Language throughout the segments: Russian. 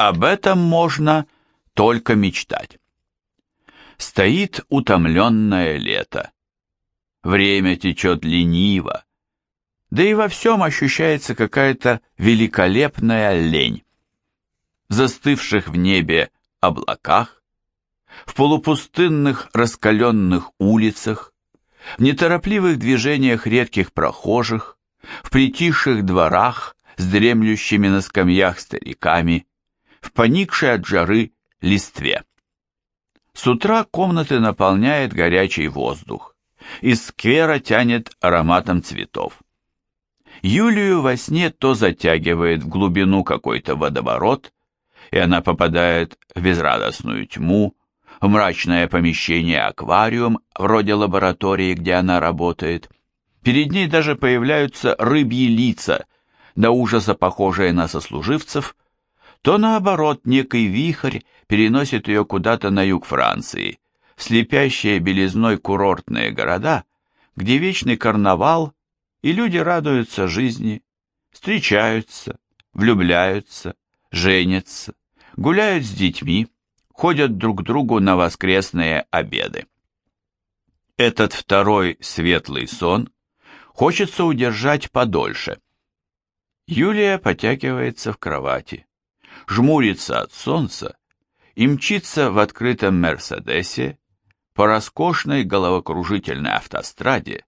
об этом можно только мечтать. Стоит утомленное лето. Время течет лениво, да и во всем ощущается какая-то великолепная лень. В застывших в небе облаках, в полупустынных раскаленных улицах, в неторопливых движениях редких прохожих, в притихших дворах с дремлющими на скамьях стариками, в поникшей от жары листве. С утра комнаты наполняет горячий воздух, из сквера тянет ароматом цветов. Юлию во сне то затягивает в глубину какой-то водоворот, и она попадает в безрадостную тьму, в мрачное помещение аквариум, вроде лаборатории, где она работает. Перед ней даже появляются рыбьи лица, до ужаса похожие на сослуживцев, то наоборот некий вихрь переносит ее куда-то на юг Франции, в слепящие белизной курортные города, где вечный карнавал и люди радуются жизни, встречаются, влюбляются, женятся, гуляют с детьми, ходят друг к другу на воскресные обеды. Этот второй светлый сон хочется удержать подольше. Юлия потягивается в кровати, жмурится от солнца и мчится в открытом Мерседесе по роскошной головокружительной автостраде,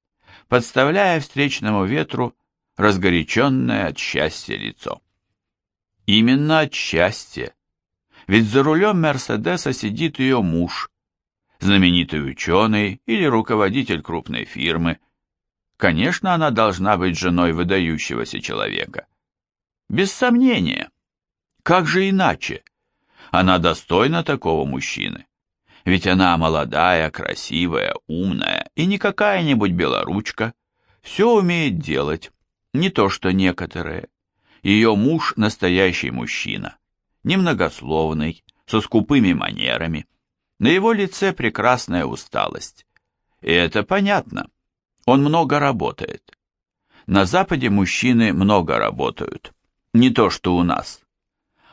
подставляя встречному ветру разгоряченное от счастья лицо. Именно от счастья, ведь за рулем Мерседеса сидит ее муж, знаменитый ученый или руководитель крупной фирмы. Конечно, она должна быть женой выдающегося человека. Без сомнения. Как же иначе? Она достойна такого мужчины. Ведь она молодая, красивая, умная и не какая-нибудь белоручка. Все умеет делать, не то что некоторые. Ее муж настоящий мужчина, немногословный, со скупыми манерами. На его лице прекрасная усталость. И это понятно. Он много работает. На Западе мужчины много работают. Не то, что у нас.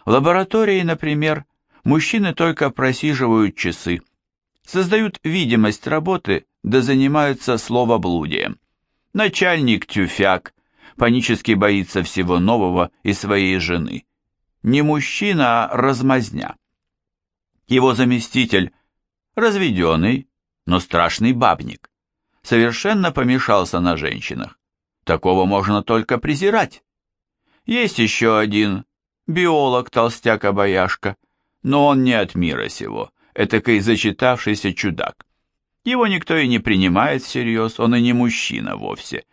В лаборатории, например, Мужчины только просиживают часы, создают видимость работы, да занимаются словоблудием. Начальник тюфяк, панически боится всего нового и своей жены. Не мужчина, а размазня. Его заместитель, разведенный, но страшный бабник, совершенно помешался на женщинах. Такого можно только презирать. Есть еще один, биолог-толстяк-обаяшка, но он не от мира сего, этакой зачитавшийся чудак. Его никто и не принимает всерьез, он и не мужчина вовсе.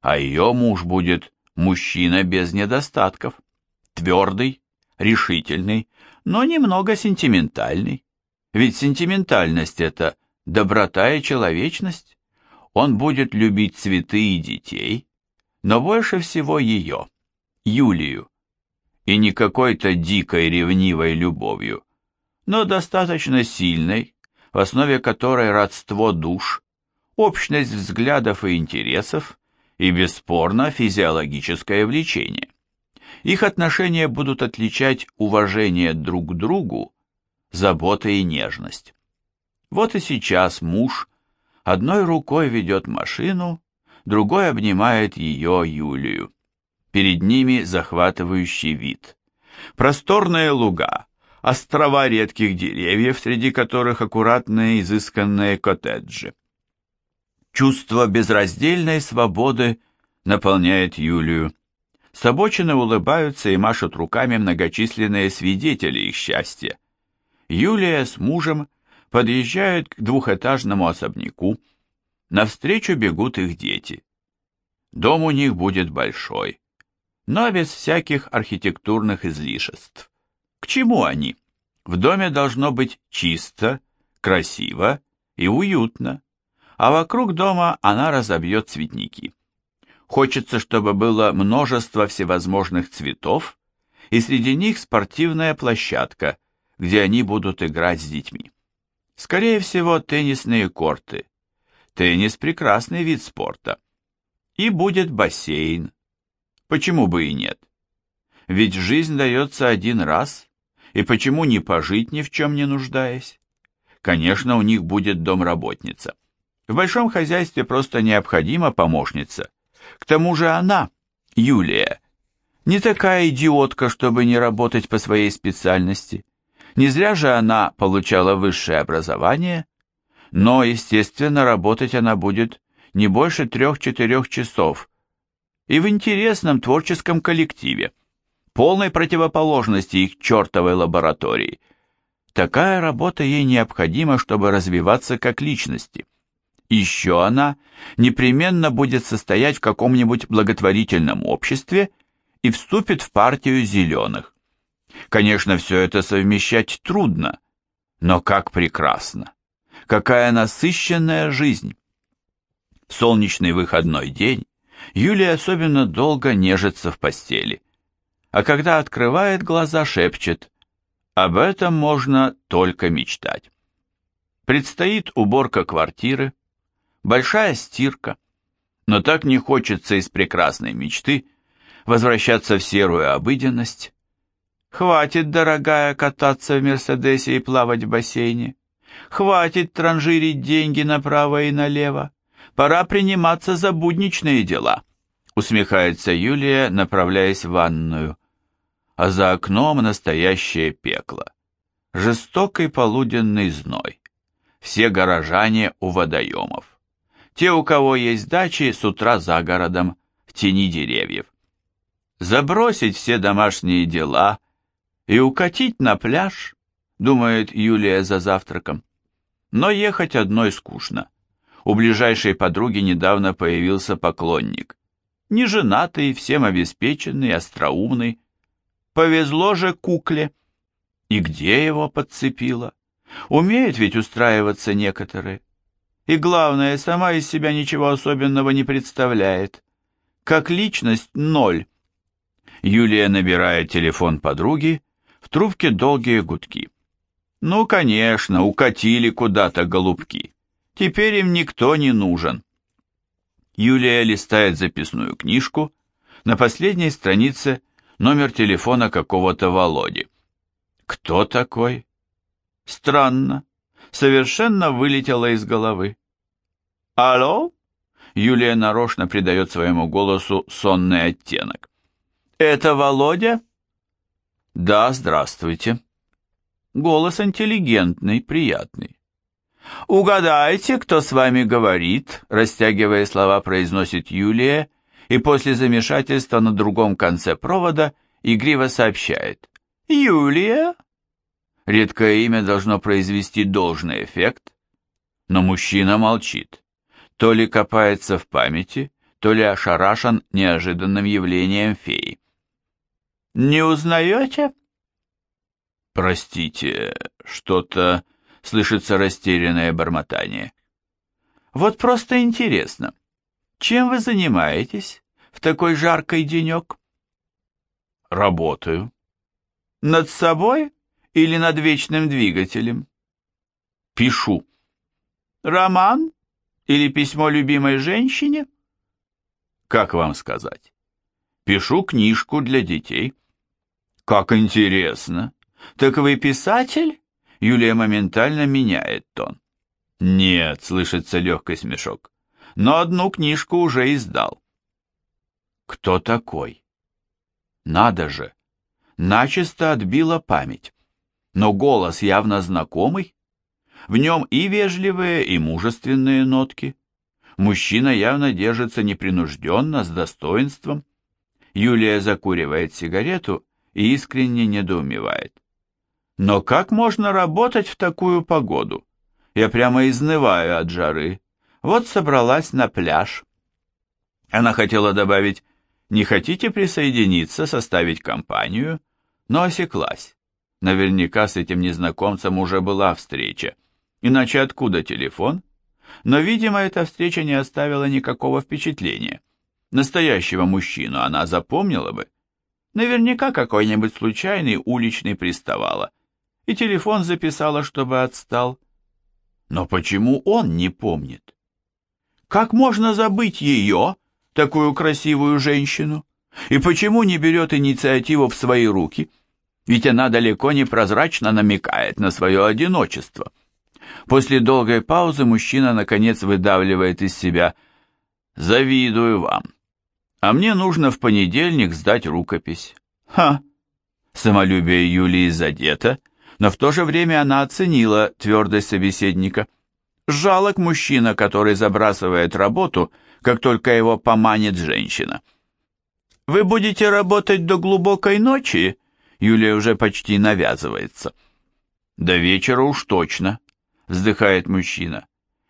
А ее муж будет мужчина без недостатков, твердый, решительный, но немного сентиментальный. Ведь сентиментальность — это доброта и человечность. Он будет любить цветы и детей, но больше всего ее, Юлию, и не какой-то дикой ревнивой любовью, но достаточно сильной, в основе которой родство душ, общность взглядов и интересов и, бесспорно, физиологическое влечение. Их отношения будут отличать уважение друг к другу, забота и нежность. Вот и сейчас муж одной рукой ведет машину, другой обнимает ее, Юлию. Перед ними захватывающий вид. Просторные луга, острова редких деревьев, среди которых аккуратные изысканные коттеджи. Чувство безраздельной свободы наполняет Юлию. С улыбаются и машут руками многочисленные свидетели их счастья. Юлия с мужем подъезжают к двухэтажному особняку. Навстречу бегут их дети. Дом у них будет большой но без всяких архитектурных излишеств. К чему они? В доме должно быть чисто, красиво и уютно, а вокруг дома она разобьет цветники. Хочется, чтобы было множество всевозможных цветов, и среди них спортивная площадка, где они будут играть с детьми. Скорее всего, теннисные корты. Теннис – прекрасный вид спорта. И будет бассейн, Почему бы и нет? Ведь жизнь дается один раз, И почему не пожить ни в чем не нуждаясь? Конечно, у них будет домработница. В большом хозяйстве просто необходима помощница. К тому же она, Юлия, не такая идиотка, чтобы не работать по своей специальности. Не зря же она получала высшее образование, но, естественно, работать она будет не больше трех-четырех часов и в интересном творческом коллективе, полной противоположности их чертовой лаборатории. Такая работа ей необходима, чтобы развиваться как личности. Еще она непременно будет состоять в каком-нибудь благотворительном обществе и вступит в партию зеленых. Конечно, все это совмещать трудно, но как прекрасно! Какая насыщенная жизнь! В солнечный выходной день Юлия особенно долго нежится в постели, а когда открывает глаза, шепчет «Об этом можно только мечтать». Предстоит уборка квартиры, большая стирка, но так не хочется из прекрасной мечты возвращаться в серую обыденность. Хватит, дорогая, кататься в Мерседесе и плавать в бассейне. Хватит транжирить деньги направо и налево. Пора приниматься за будничные дела, усмехается Юлия, направляясь в ванную. А за окном настоящее пекло. Жестокий полуденный зной. Все горожане у водоемов. Те, у кого есть дачи, с утра за городом, в тени деревьев. Забросить все домашние дела и укатить на пляж, думает Юлия за завтраком. Но ехать одной скучно. У ближайшей подруги недавно появился поклонник. Неженатый, всем обеспеченный, остроумный. Повезло же кукле. И где его подцепило? Умеют ведь устраиваться некоторые. И главное, сама из себя ничего особенного не представляет. Как личность ноль. Юлия набирает телефон подруги, в трубке долгие гудки. Ну, конечно, укатили куда-то голубки. Теперь им никто не нужен. Юлия листает записную книжку. На последней странице номер телефона какого-то Володи. Кто такой? Странно. Совершенно вылетело из головы. Алло? Юлия нарочно придает своему голосу сонный оттенок. Это Володя? Да, здравствуйте. Голос интеллигентный, приятный. «Угадайте, кто с вами говорит», растягивая слова, произносит Юлия, и после замешательства на другом конце провода игриво сообщает. «Юлия?» Редкое имя должно произвести должный эффект, но мужчина молчит. То ли копается в памяти, то ли ошарашен неожиданным явлением феи. «Не узнаете?» «Простите, что-то...» — слышится растерянное бормотание. «Вот просто интересно, чем вы занимаетесь в такой жаркий денек?» «Работаю». «Над собой или над вечным двигателем?» «Пишу». «Роман или письмо любимой женщине?» «Как вам сказать?» «Пишу книжку для детей». «Как интересно!» «Так вы писатель?» Юлия моментально меняет тон. «Нет», — слышится легкий смешок, — «но одну книжку уже издал». «Кто такой?» «Надо же!» Начисто отбила память. Но голос явно знакомый. В нем и вежливые, и мужественные нотки. Мужчина явно держится непринужденно, с достоинством. Юлия закуривает сигарету и искренне недоумевает. Но как можно работать в такую погоду? Я прямо изнываю от жары. Вот собралась на пляж. Она хотела добавить «Не хотите присоединиться, составить компанию?» Но осеклась. Наверняка с этим незнакомцем уже была встреча. Иначе откуда телефон? Но, видимо, эта встреча не оставила никакого впечатления. Настоящего мужчину она запомнила бы. Наверняка какой-нибудь случайный уличный приставала и телефон записала, чтобы отстал. Но почему он не помнит? Как можно забыть ее, такую красивую женщину? И почему не берет инициативу в свои руки? ведь она далеко не прозрачно намекает на свое одиночество. После долгой паузы мужчина наконец выдавливает из себя «Завидую вам, а мне нужно в понедельник сдать рукопись». «Ха!» Самолюбие Юлии задето, но в то же время она оценила твердость собеседника. Жалок мужчина, который забрасывает работу, как только его поманит женщина. «Вы будете работать до глубокой ночи?» Юлия уже почти навязывается. «До вечера уж точно», — вздыхает мужчина.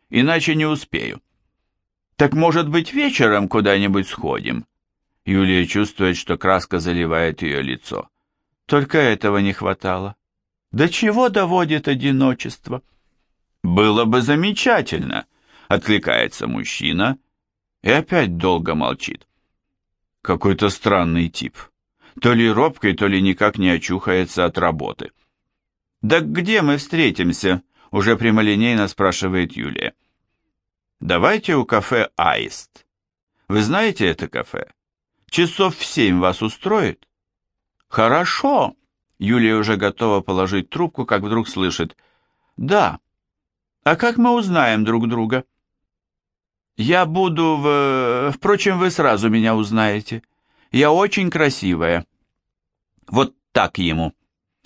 «Иначе не успею». «Так, может быть, вечером куда-нибудь сходим?» Юлия чувствует, что краска заливает ее лицо. Только этого не хватало. До чего доводит одиночество? Было бы замечательно, откликается мужчина и опять долго молчит. Какой-то странный тип. То ли робкой, то ли никак не очухается от работы. «Да где мы встретимся?» — уже прямолинейно спрашивает Юлия. «Давайте у кафе «Аист». Вы знаете это кафе? Часов в семь вас устроит?» «Хорошо!» Юлия уже готова положить трубку, как вдруг слышит. «Да. А как мы узнаем друг друга?» «Я буду в... Впрочем, вы сразу меня узнаете. Я очень красивая». «Вот так ему!»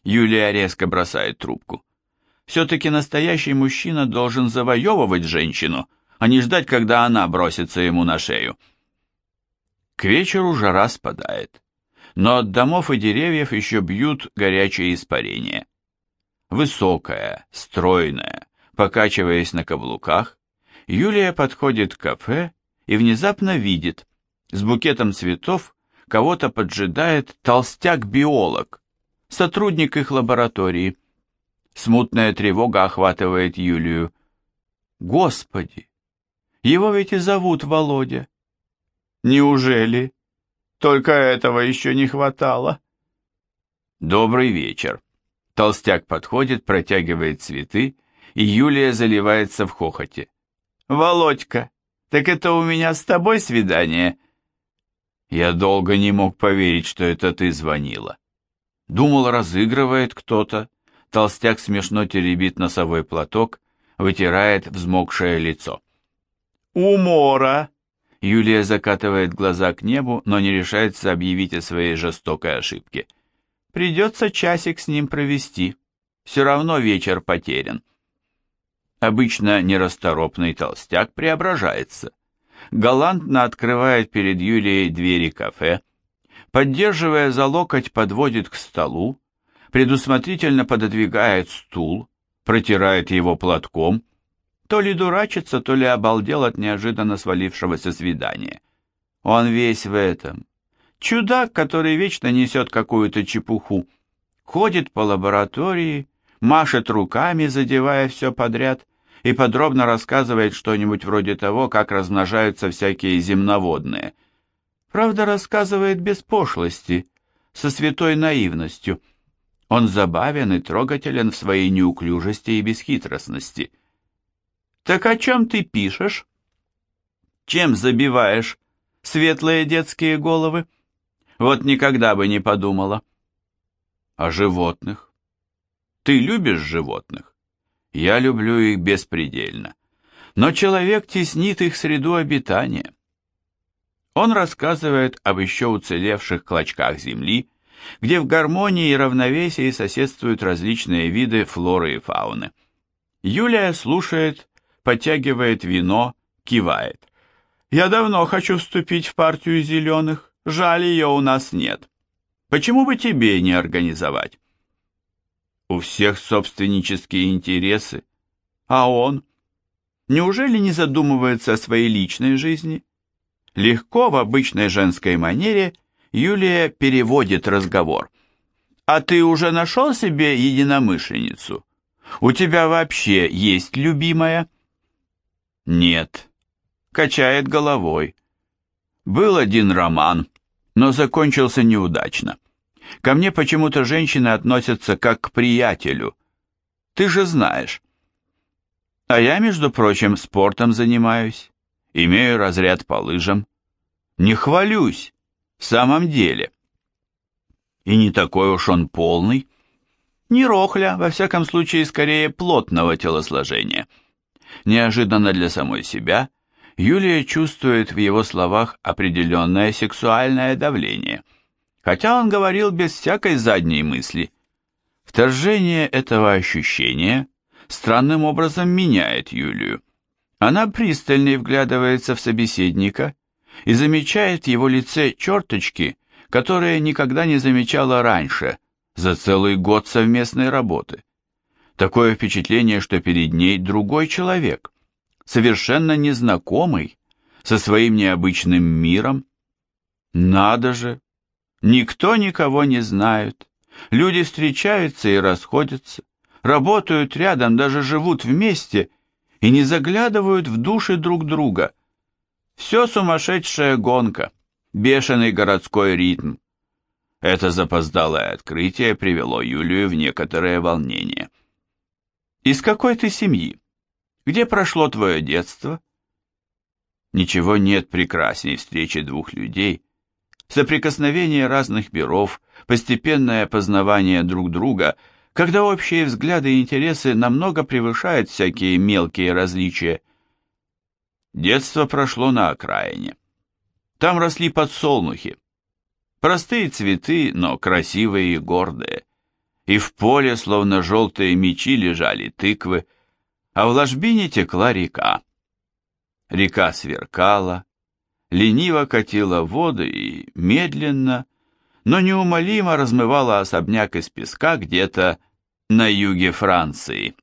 Юлия резко бросает трубку. «Все-таки настоящий мужчина должен завоевывать женщину, а не ждать, когда она бросится ему на шею». К вечеру жара спадает но от домов и деревьев еще бьют горячие испарения. Высокая, стройная, покачиваясь на каблуках, Юлия подходит к кафе и внезапно видит, с букетом цветов кого-то поджидает толстяк-биолог, сотрудник их лаборатории. Смутная тревога охватывает Юлию. Господи! Его ведь и зовут Володя. Неужели? Только этого еще не хватало. Добрый вечер. Толстяк подходит, протягивает цветы, и Юлия заливается в хохоте. Володька, так это у меня с тобой свидание? Я долго не мог поверить, что это ты звонила. Думал, разыгрывает кто-то. Толстяк смешно теребит носовой платок, вытирает взмокшее лицо. «Умора!» Юлия закатывает глаза к небу, но не решается объявить о своей жестокой ошибке. Придется часик с ним провести. Все равно вечер потерян. Обычно нерасторопный толстяк преображается. Галантно открывает перед Юлией двери кафе, поддерживая за локоть, подводит к столу, предусмотрительно пододвигает стул, протирает его платком, то ли дурачится, то ли обалдел от неожиданно свалившегося свидания. Он весь в этом. Чудак, который вечно несет какую-то чепуху. Ходит по лаборатории, машет руками, задевая все подряд, и подробно рассказывает что-нибудь вроде того, как размножаются всякие земноводные. Правда, рассказывает без пошлости, со святой наивностью. Он забавен и трогателен в своей неуклюжести и бесхитростности – так о чем ты пишешь? Чем забиваешь светлые детские головы? Вот никогда бы не подумала. О животных. Ты любишь животных? Я люблю их беспредельно. Но человек теснит их среду обитания. Он рассказывает об еще уцелевших клочках земли, где в гармонии и равновесии соседствуют различные виды флоры и фауны. Юлия слушает подтягивает вино, кивает. «Я давно хочу вступить в партию зеленых, жаль, ее у нас нет. Почему бы тебе не организовать?» «У всех собственнические интересы, а он...» Неужели не задумывается о своей личной жизни? Легко в обычной женской манере Юлия переводит разговор. «А ты уже нашел себе единомышленницу? У тебя вообще есть любимая?» Нет. Качает головой. Был один роман, но закончился неудачно. Ко мне почему-то женщины относятся как к приятелю. Ты же знаешь. А я, между прочим, спортом занимаюсь. Имею разряд по лыжам. Не хвалюсь, в самом деле. И не такой уж он полный. Не рохля, во всяком случае, скорее плотного телосложения. Неожиданно для самой себя, Юлия чувствует в его словах определенное сексуальное давление, хотя он говорил без всякой задней мысли. Вторжение этого ощущения странным образом меняет Юлию. Она пристальнее вглядывается в собеседника и замечает в его лице черточки, которые никогда не замечала раньше, за целый год совместной работы. Такое впечатление, что перед ней другой человек, совершенно незнакомый, со своим необычным миром. Надо же! Никто никого не знает. Люди встречаются и расходятся, работают рядом, даже живут вместе и не заглядывают в души друг друга. Все сумасшедшая гонка, бешеный городской ритм. Это запоздалое открытие привело Юлию в некоторое волнение. «Из какой ты семьи? Где прошло твое детство?» Ничего нет прекрасней встречи двух людей, соприкосновение разных миров, постепенное познавание друг друга, когда общие взгляды и интересы намного превышают всякие мелкие различия. Детство прошло на окраине. Там росли подсолнухи. Простые цветы, но красивые и гордые и в поле, словно желтые мечи, лежали тыквы, а в ложбине текла река. Река сверкала, лениво катила воды и медленно, но неумолимо размывала особняк из песка где-то на юге Франции.